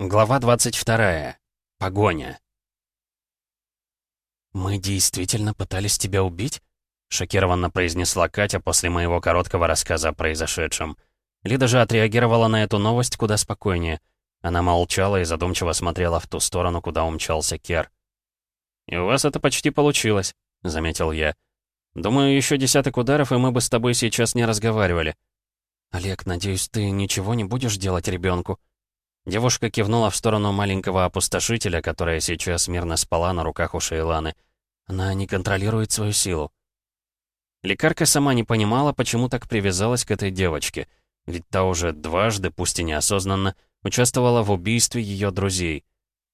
Глава 22. Погоня. «Мы действительно пытались тебя убить?» — шокированно произнесла Катя после моего короткого рассказа о произошедшем. Лида же отреагировала на эту новость куда спокойнее. Она молчала и задумчиво смотрела в ту сторону, куда умчался Кер. «И у вас это почти получилось», — заметил я. «Думаю, еще десяток ударов, и мы бы с тобой сейчас не разговаривали». «Олег, надеюсь, ты ничего не будешь делать ребенку?» Девушка кивнула в сторону маленького опустошителя, которая сейчас мирно спала на руках у Шейланы. Она не контролирует свою силу. Лекарка сама не понимала, почему так привязалась к этой девочке. Ведь та уже дважды, пусть и неосознанно, участвовала в убийстве ее друзей.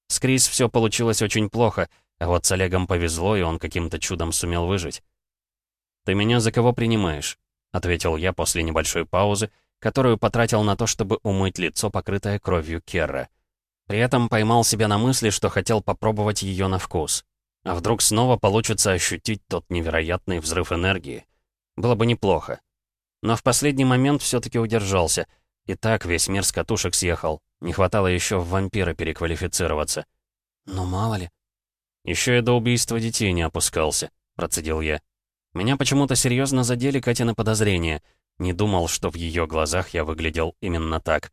С Крис все получилось очень плохо, а вот с Олегом повезло, и он каким-то чудом сумел выжить. «Ты меня за кого принимаешь?» — ответил я после небольшой паузы, которую потратил на то, чтобы умыть лицо, покрытое кровью Керра. При этом поймал себя на мысли, что хотел попробовать ее на вкус. А вдруг снова получится ощутить тот невероятный взрыв энергии? Было бы неплохо. Но в последний момент все таки удержался. И так весь мир с катушек съехал. Не хватало еще в вампира переквалифицироваться. Но мало ли. Еще и до убийства детей не опускался, процедил я. Меня почему-то серьезно задели Катины подозрения — не думал, что в ее глазах я выглядел именно так.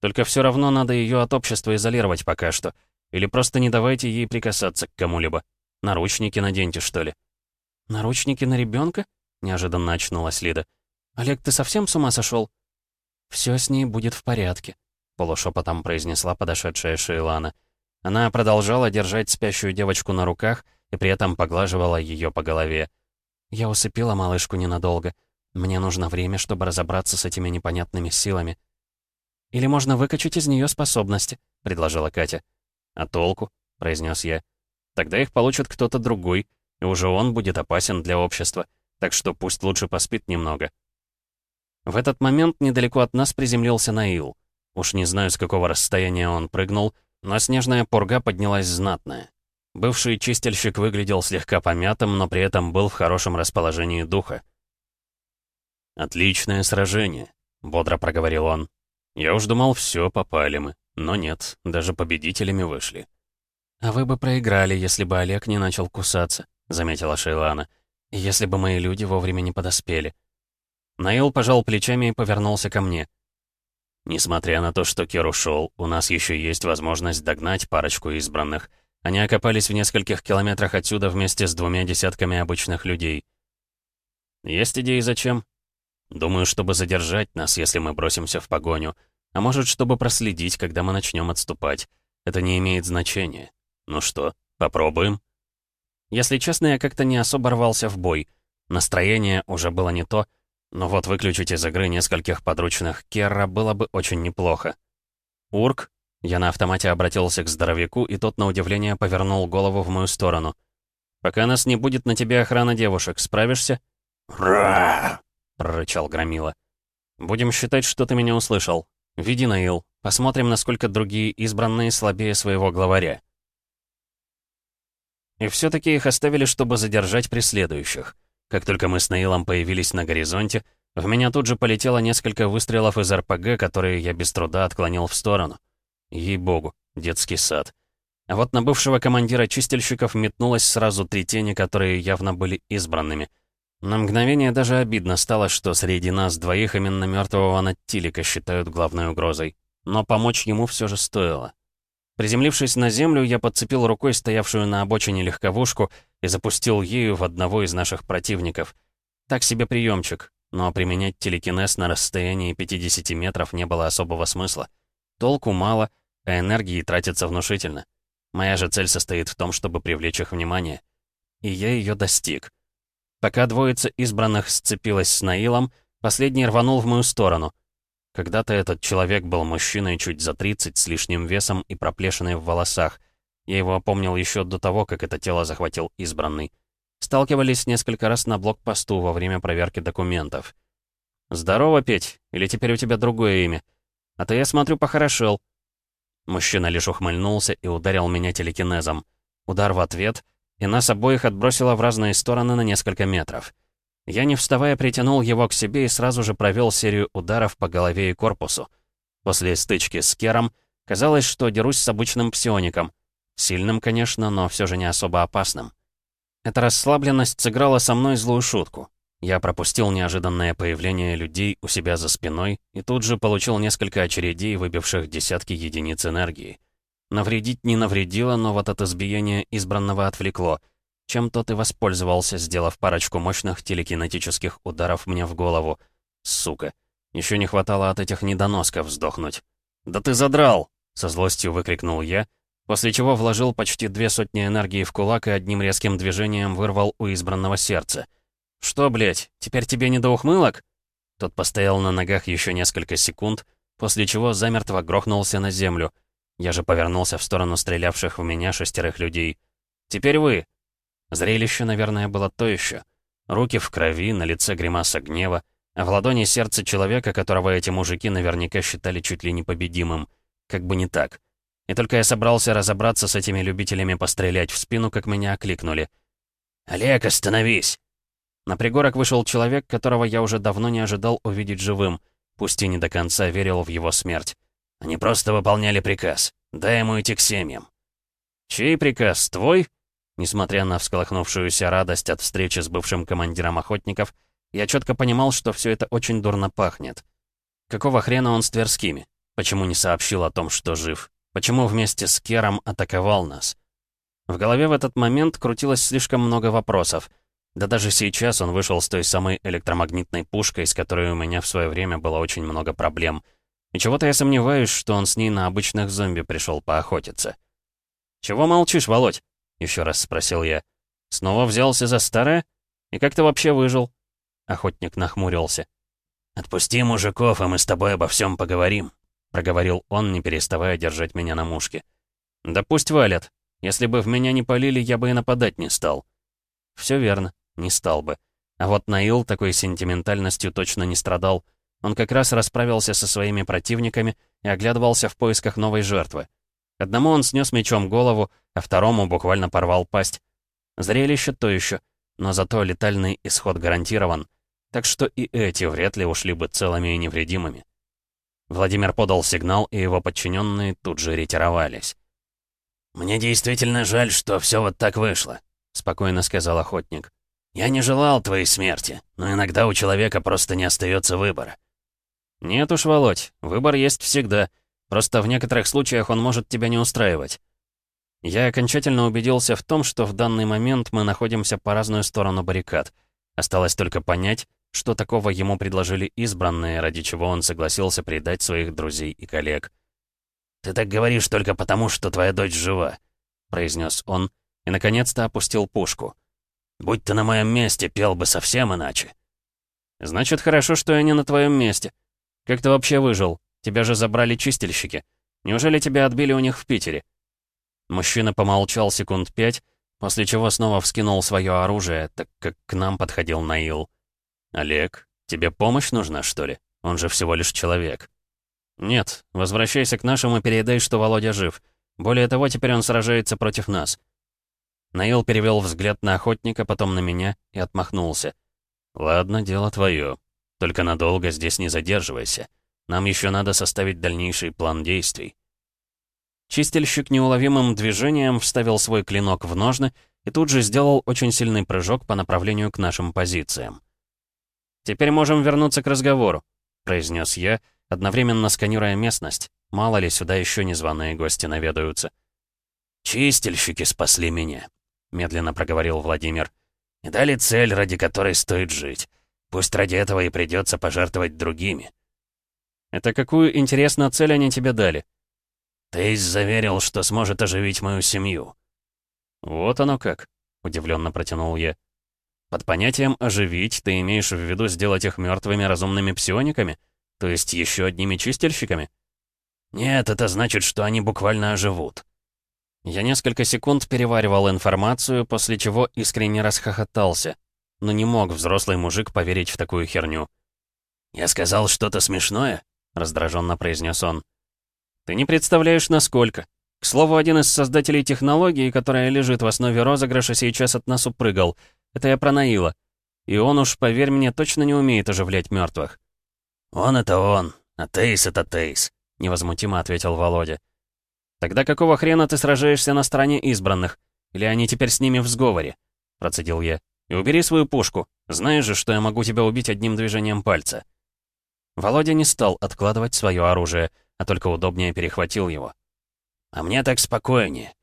Только все равно надо ее от общества изолировать пока что. Или просто не давайте ей прикасаться к кому-либо. Наручники наденьте, что ли. «Наручники на ребенка? неожиданно очнулась Лида. «Олег, ты совсем с ума сошел? Все с ней будет в порядке», — полушепотом произнесла подошедшая Шейлана. Она продолжала держать спящую девочку на руках и при этом поглаживала ее по голове. «Я усыпила малышку ненадолго. Мне нужно время, чтобы разобраться с этими непонятными силами. «Или можно выкачать из нее способности», — предложила Катя. «А толку?» — произнес я. «Тогда их получит кто-то другой, и уже он будет опасен для общества, так что пусть лучше поспит немного». В этот момент недалеко от нас приземлился Наил. Уж не знаю, с какого расстояния он прыгнул, но снежная пурга поднялась знатная. Бывший чистильщик выглядел слегка помятым, но при этом был в хорошем расположении духа. «Отличное сражение», — бодро проговорил он. «Я уж думал, все, попали мы. Но нет, даже победителями вышли». «А вы бы проиграли, если бы Олег не начал кусаться», — заметила Шейлана. «Если бы мои люди вовремя не подоспели». Наил пожал плечами и повернулся ко мне. «Несмотря на то, что Кер ушел, у нас еще есть возможность догнать парочку избранных. Они окопались в нескольких километрах отсюда вместе с двумя десятками обычных людей». «Есть идеи зачем?» Думаю, чтобы задержать нас, если мы бросимся в погоню. А может, чтобы проследить, когда мы начнем отступать. Это не имеет значения. Ну что, попробуем? Если честно, я как-то не особо рвался в бой. Настроение уже было не то, но вот выключить из игры нескольких подручных Керра было бы очень неплохо. «Урк?» Я на автомате обратился к здоровяку, и тот, на удивление, повернул голову в мою сторону. «Пока нас не будет на тебе охрана девушек, справишься?» «Ра!» — прорычал Громила. «Будем считать, что ты меня услышал. Веди, Наил. Посмотрим, насколько другие избранные слабее своего главаря». И все-таки их оставили, чтобы задержать преследующих. Как только мы с Наилом появились на горизонте, в меня тут же полетело несколько выстрелов из РПГ, которые я без труда отклонил в сторону. Ей-богу, детский сад. А вот на бывшего командира чистильщиков метнулось сразу три тени, которые явно были избранными — на мгновение даже обидно стало, что среди нас двоих именно мертвого Наттилика считают главной угрозой. Но помочь ему все же стоило. Приземлившись на землю, я подцепил рукой стоявшую на обочине легковушку и запустил ею в одного из наших противников. Так себе приемчик, но применять телекинез на расстоянии 50 метров не было особого смысла. Толку мало, а энергии тратится внушительно. Моя же цель состоит в том, чтобы привлечь их внимание. И я ее достиг. Пока двоица избранных сцепилась с Наилом, последний рванул в мою сторону. Когда-то этот человек был мужчиной чуть за 30 с лишним весом и проплешиной в волосах. Я его опомнил еще до того, как это тело захватил избранный. Сталкивались несколько раз на блокпосту во время проверки документов. «Здорово, Петь, или теперь у тебя другое имя? А то я смотрю, похорошел». Мужчина лишь ухмыльнулся и ударил меня телекинезом. Удар в ответ — и нас обоих отбросило в разные стороны на несколько метров. Я, не вставая, притянул его к себе и сразу же провел серию ударов по голове и корпусу. После стычки с Кером Казалось, что дерусь с обычным псиоником. Сильным, конечно, но все же не особо опасным. Эта расслабленность сыграла со мной злую шутку. Я пропустил неожиданное появление людей у себя за спиной и тут же получил несколько очередей, выбивших десятки единиц энергии. Навредить не навредило, но вот это избиение избранного отвлекло, чем тот и воспользовался, сделав парочку мощных телекинетических ударов мне в голову. Сука. Еще не хватало от этих недоносков вздохнуть. «Да ты задрал!» — со злостью выкрикнул я, после чего вложил почти две сотни энергии в кулак и одним резким движением вырвал у избранного сердца. «Что, блядь, теперь тебе не до ухмылок?» Тот постоял на ногах еще несколько секунд, после чего замертво грохнулся на землю. Я же повернулся в сторону стрелявших в меня шестерых людей. «Теперь вы!» Зрелище, наверное, было то еще. Руки в крови, на лице гримаса гнева, а в ладони сердце человека, которого эти мужики наверняка считали чуть ли непобедимым. Как бы не так. И только я собрался разобраться с этими любителями пострелять в спину, как меня окликнули. «Олег, остановись!» На пригорок вышел человек, которого я уже давно не ожидал увидеть живым, пусть и не до конца верил в его смерть. Они просто выполняли приказ. Дай ему идти к семьям. «Чей приказ? Твой?» Несмотря на всколыхнувшуюся радость от встречи с бывшим командиром охотников, я четко понимал, что все это очень дурно пахнет. Какого хрена он с Тверскими? Почему не сообщил о том, что жив? Почему вместе с Кером атаковал нас? В голове в этот момент крутилось слишком много вопросов — да даже сейчас он вышел с той самой электромагнитной пушкой, с которой у меня в свое время было очень много проблем. И чего-то я сомневаюсь, что он с ней на обычных зомби пришел поохотиться. «Чего молчишь, Володь?» — еще раз спросил я. «Снова взялся за старое? И как ты вообще выжил?» Охотник нахмурился. «Отпусти мужиков, и мы с тобой обо всем поговорим», — проговорил он, не переставая держать меня на мушке. «Да пусть валят. Если бы в меня не полили, я бы и нападать не стал». «Все верно. Не стал бы. А вот Наил такой сентиментальностью точно не страдал. Он как раз расправился со своими противниками и оглядывался в поисках новой жертвы. Одному он снес мечом голову, а второму буквально порвал пасть. Зрелище то еще, но зато летальный исход гарантирован. Так что и эти вряд ли ушли бы целыми и невредимыми. Владимир подал сигнал, и его подчиненные тут же ретировались. «Мне действительно жаль, что все вот так вышло», — спокойно сказал охотник. «Я не желал твоей смерти, но иногда у человека просто не остается выбора». «Нет уж, Володь, выбор есть всегда. Просто в некоторых случаях он может тебя не устраивать». Я окончательно убедился в том, что в данный момент мы находимся по разную сторону баррикад. Осталось только понять, что такого ему предложили избранные, ради чего он согласился предать своих друзей и коллег. «Ты так говоришь только потому, что твоя дочь жива», — произнес он и, наконец-то, опустил пушку. Будь ты на моем месте, пел бы совсем иначе. Значит, хорошо, что я не на твоем месте. Как ты вообще выжил? Тебя же забрали чистильщики. Неужели тебя отбили у них в Питере? Мужчина помолчал секунд пять, после чего снова вскинул свое оружие, так как к нам подходил Наил. «Олег, тебе помощь нужна, что ли? Он же всего лишь человек». «Нет, возвращайся к нашим и передай, что Володя жив. Более того, теперь он сражается против нас. Наил перевел взгляд на охотника, потом на меня и отмахнулся. «Ладно, дело твое. Только надолго здесь не задерживайся. Нам еще надо составить дальнейший план действий». Чистильщик неуловимым движением вставил свой клинок в ножны и тут же сделал очень сильный прыжок по направлению к нашим позициям. «Теперь можем вернуться к разговору», — произнес я, одновременно сканируя местность. Мало ли, сюда еще незваные гости наведаются. «Чистильщики спасли меня», — медленно проговорил Владимир. «И дали цель, ради которой стоит жить. Пусть ради этого и придется пожертвовать другими». «Это какую, интересно, цель они тебе дали?» «Тейс заверил, что сможет оживить мою семью». «Вот оно как», — удивленно протянул я. «Под понятием «оживить» ты имеешь в виду сделать их мертвыми разумными псиониками? То есть еще одними чистильщиками?» «Нет, это значит, что они буквально оживут». Я несколько секунд переваривал информацию, после чего искренне расхохотался. Но не мог взрослый мужик поверить в такую херню. «Я сказал что-то смешное?» — раздраженно произнес он. «Ты не представляешь, насколько. К слову, один из создателей технологии, которая лежит в основе розыгрыша, сейчас от нас упрыгал. Это я про Наила. И он уж, поверь мне, точно не умеет оживлять мертвых. «Он — это он, а Тейс — это Тейс», — невозмутимо ответил Володя. «Тогда какого хрена ты сражаешься на стороне избранных? Или они теперь с ними в сговоре?» — процедил я. «И убери свою пушку. Знаешь же, что я могу тебя убить одним движением пальца». Володя не стал откладывать свое оружие, а только удобнее перехватил его. «А мне так спокойнее.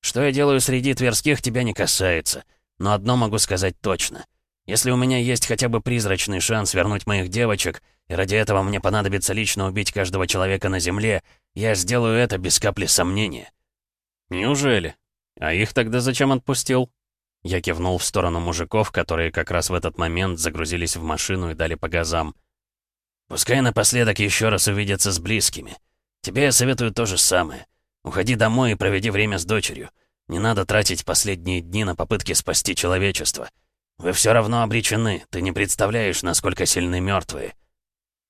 Что я делаю среди тверских, тебя не касается. Но одно могу сказать точно. Если у меня есть хотя бы призрачный шанс вернуть моих девочек, и ради этого мне понадобится лично убить каждого человека на Земле, я сделаю это без капли сомнения». «Неужели? А их тогда зачем отпустил?» Я кивнул в сторону мужиков, которые как раз в этот момент загрузились в машину и дали по газам. «Пускай напоследок еще раз увидятся с близкими. Тебе я советую то же самое. Уходи домой и проведи время с дочерью. Не надо тратить последние дни на попытки спасти человечество. Вы все равно обречены, ты не представляешь, насколько сильны мертвые.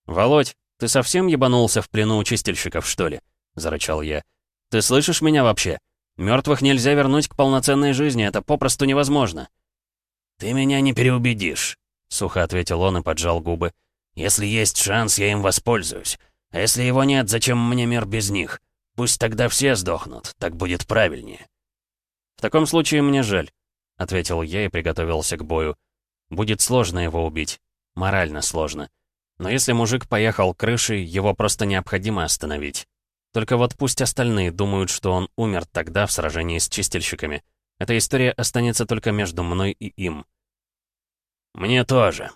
«Володь, ты совсем ебанулся в плену у чистильщиков, что ли?» — зарычал я. «Ты слышишь меня вообще? Мертвых нельзя вернуть к полноценной жизни, это попросту невозможно». «Ты меня не переубедишь», — сухо ответил он и поджал губы. «Если есть шанс, я им воспользуюсь. А если его нет, зачем мне мир без них? Пусть тогда все сдохнут, так будет правильнее». «В таком случае мне жаль ответил я и приготовился к бою. Будет сложно его убить. Морально сложно. Но если мужик поехал крышей, его просто необходимо остановить. Только вот пусть остальные думают, что он умер тогда в сражении с чистильщиками. Эта история останется только между мной и им. «Мне тоже».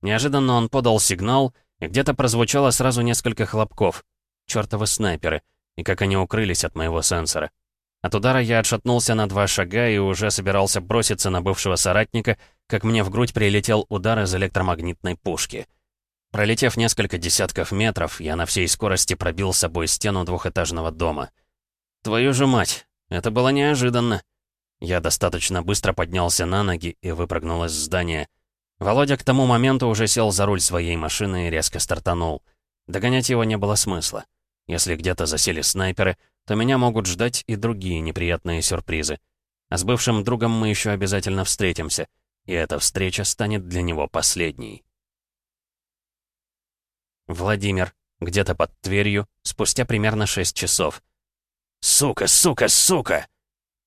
Неожиданно он подал сигнал, и где-то прозвучало сразу несколько хлопков. Чёртовы снайперы. И как они укрылись от моего сенсора. От удара я отшатнулся на два шага и уже собирался броситься на бывшего соратника, как мне в грудь прилетел удар из электромагнитной пушки. Пролетев несколько десятков метров, я на всей скорости пробил собой стену двухэтажного дома. Твою же мать, это было неожиданно. Я достаточно быстро поднялся на ноги и выпрыгнул из здания. Володя к тому моменту уже сел за руль своей машины и резко стартанул. Догонять его не было смысла. Если где-то засели снайперы — то меня могут ждать и другие неприятные сюрпризы. А с бывшим другом мы еще обязательно встретимся, и эта встреча станет для него последней. Владимир, где-то под Тверью, спустя примерно 6 часов. «Сука, сука, сука!»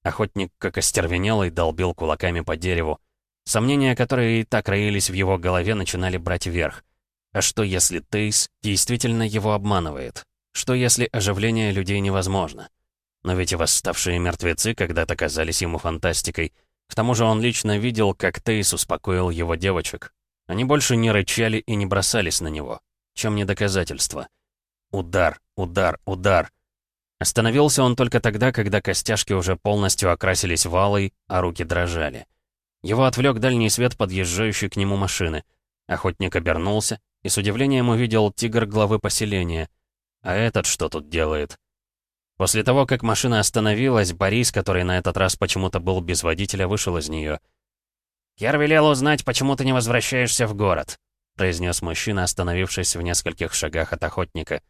Охотник, как остервенелый, долбил кулаками по дереву. Сомнения, которые и так роились в его голове, начинали брать верх. А что, если Тейс действительно его обманывает? Что если оживление людей невозможно? Но ведь и восставшие мертвецы когда-то казались ему фантастикой. К тому же он лично видел, как Тейс успокоил его девочек. Они больше не рычали и не бросались на него. Чем не доказательство? Удар, удар, удар. Остановился он только тогда, когда костяшки уже полностью окрасились валой, а руки дрожали. Его отвлек дальний свет подъезжающей к нему машины. Охотник обернулся и с удивлением увидел тигр главы поселения. А этот что тут делает? После того, как машина остановилась, Борис, который на этот раз почему-то был без водителя, вышел из нее. «Кер велел узнать, почему ты не возвращаешься в город», произнес мужчина, остановившись в нескольких шагах от охотника.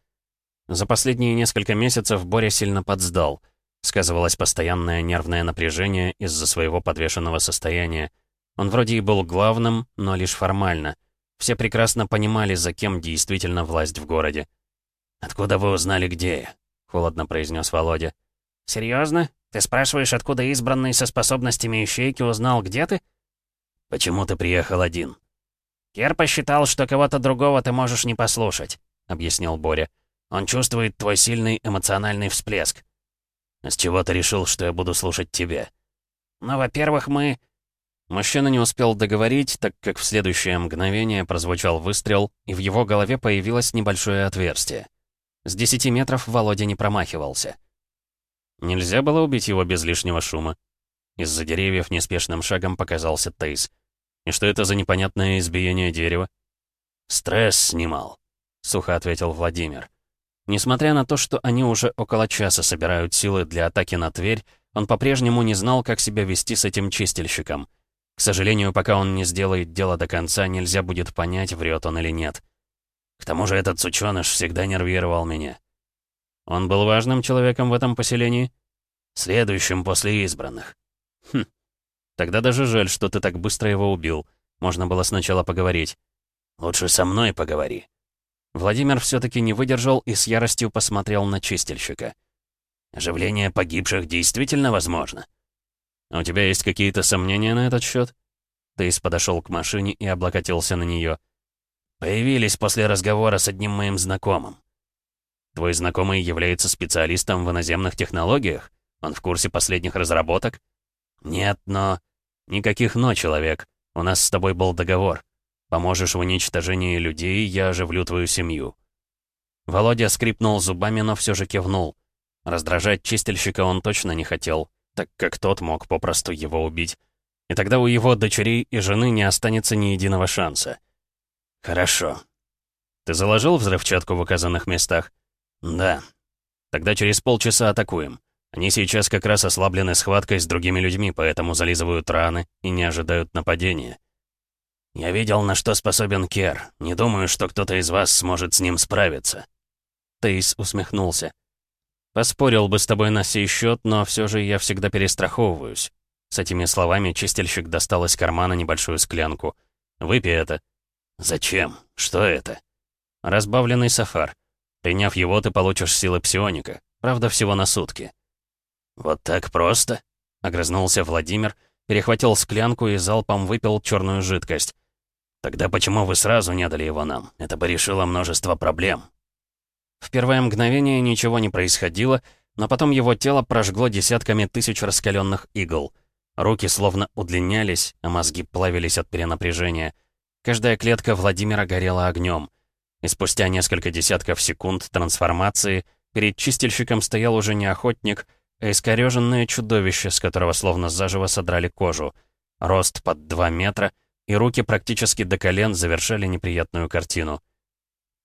За последние несколько месяцев Боря сильно подсдал. Сказывалось постоянное нервное напряжение из-за своего подвешенного состояния. Он вроде и был главным, но лишь формально. Все прекрасно понимали, за кем действительно власть в городе. «Откуда вы узнали, где я?» — холодно произнес Володя. «Серьезно? Ты спрашиваешь, откуда избранный со способностями ищейки узнал, где ты?» «Почему ты приехал один?» «Кер посчитал, что кого-то другого ты можешь не послушать», — объяснил Боря. «Он чувствует твой сильный эмоциональный всплеск». «С чего ты решил, что я буду слушать тебя?» «Ну, во-первых, мы...» Мужчина не успел договорить, так как в следующее мгновение прозвучал выстрел, и в его голове появилось небольшое отверстие. С десяти метров Володя не промахивался. Нельзя было убить его без лишнего шума. Из-за деревьев неспешным шагом показался Тейс. И что это за непонятное избиение дерева? «Стресс снимал», — сухо ответил Владимир. Несмотря на то, что они уже около часа собирают силы для атаки на Тверь, он по-прежнему не знал, как себя вести с этим чистильщиком. К сожалению, пока он не сделает дело до конца, нельзя будет понять, врет он или нет. К тому же этот сучёныш всегда нервировал меня. Он был важным человеком в этом поселении? Следующим после избранных. Хм. Тогда даже жаль, что ты так быстро его убил. Можно было сначала поговорить. Лучше со мной поговори. Владимир все таки не выдержал и с яростью посмотрел на чистильщика. Оживление погибших действительно возможно. А у тебя есть какие-то сомнения на этот счет? Тейс подошел к машине и облокотился на нее. Появились после разговора с одним моим знакомым. Твой знакомый является специалистом в иноземных технологиях? Он в курсе последних разработок? Нет, но... Никаких «но», человек. У нас с тобой был договор. Поможешь в уничтожении людей, я оживлю твою семью. Володя скрипнул зубами, но все же кивнул. Раздражать чистильщика он точно не хотел, так как тот мог попросту его убить. И тогда у его дочерей и жены не останется ни единого шанса. «Хорошо». «Ты заложил взрывчатку в указанных местах?» «Да». «Тогда через полчаса атакуем. Они сейчас как раз ослаблены схваткой с другими людьми, поэтому зализывают раны и не ожидают нападения». «Я видел, на что способен Кер. Не думаю, что кто-то из вас сможет с ним справиться». Тейс усмехнулся. «Поспорил бы с тобой на сей счет, но все же я всегда перестраховываюсь». С этими словами чистильщик достал из кармана небольшую склянку. «Выпей это». «Зачем? Что это?» «Разбавленный сафар. Приняв его, ты получишь силы псионика. Правда, всего на сутки». «Вот так просто?» — огрызнулся Владимир, перехватил склянку и залпом выпил черную жидкость. «Тогда почему вы сразу не дали его нам? Это бы решило множество проблем». В первое мгновение ничего не происходило, но потом его тело прожгло десятками тысяч раскаленных игл. Руки словно удлинялись, а мозги плавились от перенапряжения. Каждая клетка Владимира горела огнем. И спустя несколько десятков секунд трансформации перед чистильщиком стоял уже не охотник, искорёженное чудовище, с которого словно заживо содрали кожу. Рост под 2 метра, и руки практически до колен завершали неприятную картину.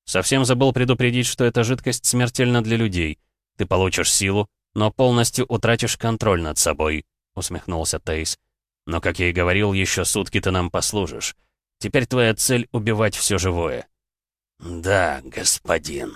Совсем забыл предупредить, что эта жидкость смертельна для людей. Ты получишь силу, но полностью утратишь контроль над собой», — усмехнулся Тейс. «Но, как я и говорил, еще сутки ты нам послужишь. Теперь твоя цель — убивать все живое». «Да, господин»,